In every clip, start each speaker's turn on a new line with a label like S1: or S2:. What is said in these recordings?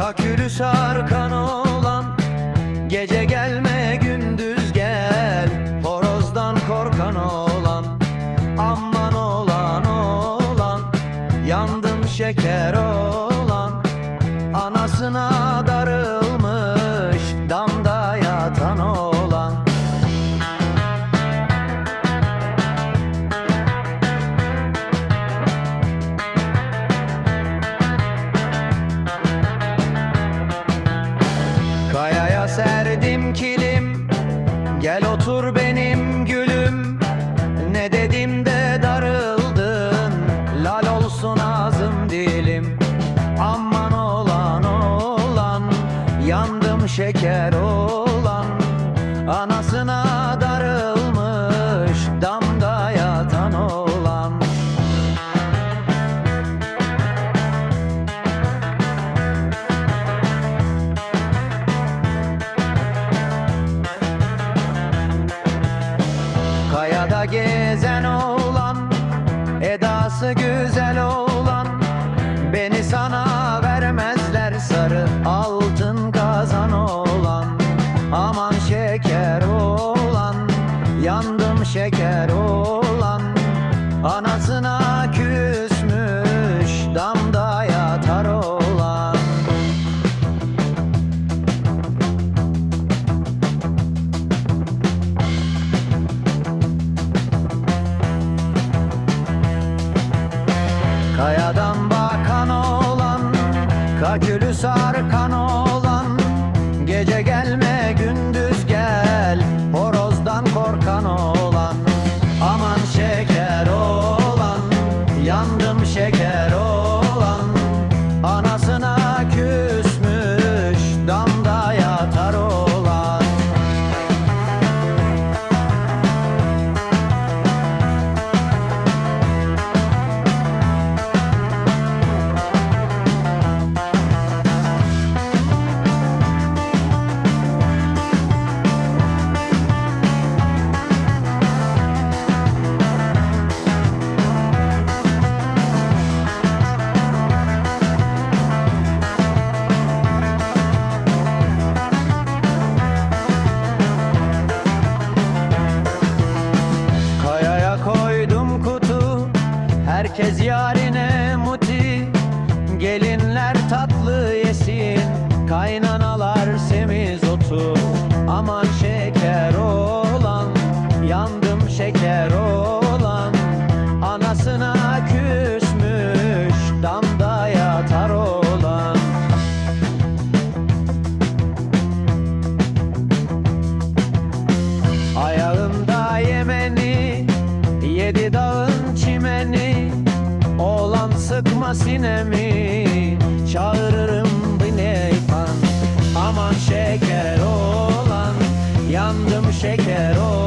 S1: Kakülü sarkan olan Gece gelme gündüz gel. Horozdan korkan olan Aman olan olan Yandım şeker olan Anasına Yandım şeker olan Anasına americano sinemi Çağırırım bineypan Aman şeker olan Yandım şeker olan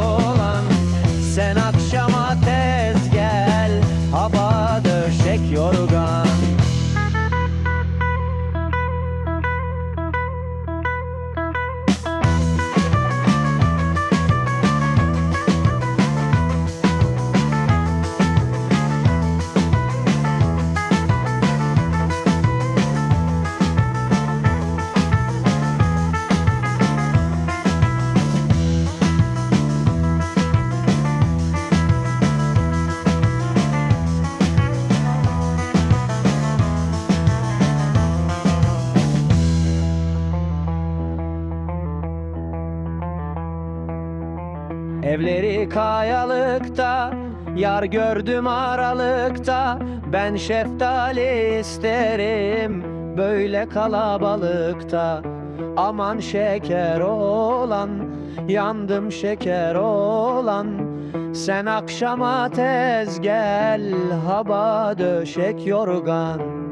S1: Evleri kayalıkta Yar gördüm aralıkta. Ben şeftali isterim Böyle kalabalıkta. Aman şeker olan Yandım şeker olan. Sen akşama tez gel Hava döşek yorgan